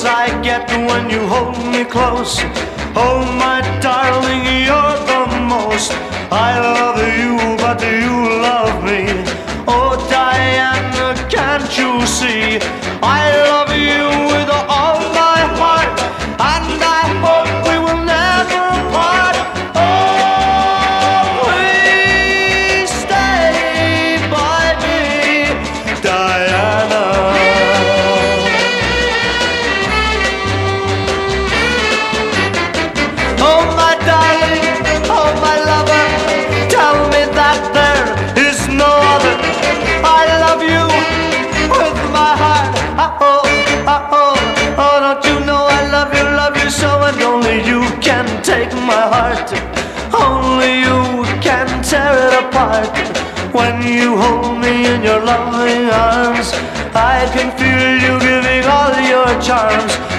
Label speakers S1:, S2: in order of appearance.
S1: I get when you hold me close. Oh, my darling, Oh, oh, oh, oh, don't you know I love you, love you so, and only you can take my heart. Only you can tear it apart. When you hold me in your loving arms, I can feel you giving all your charms.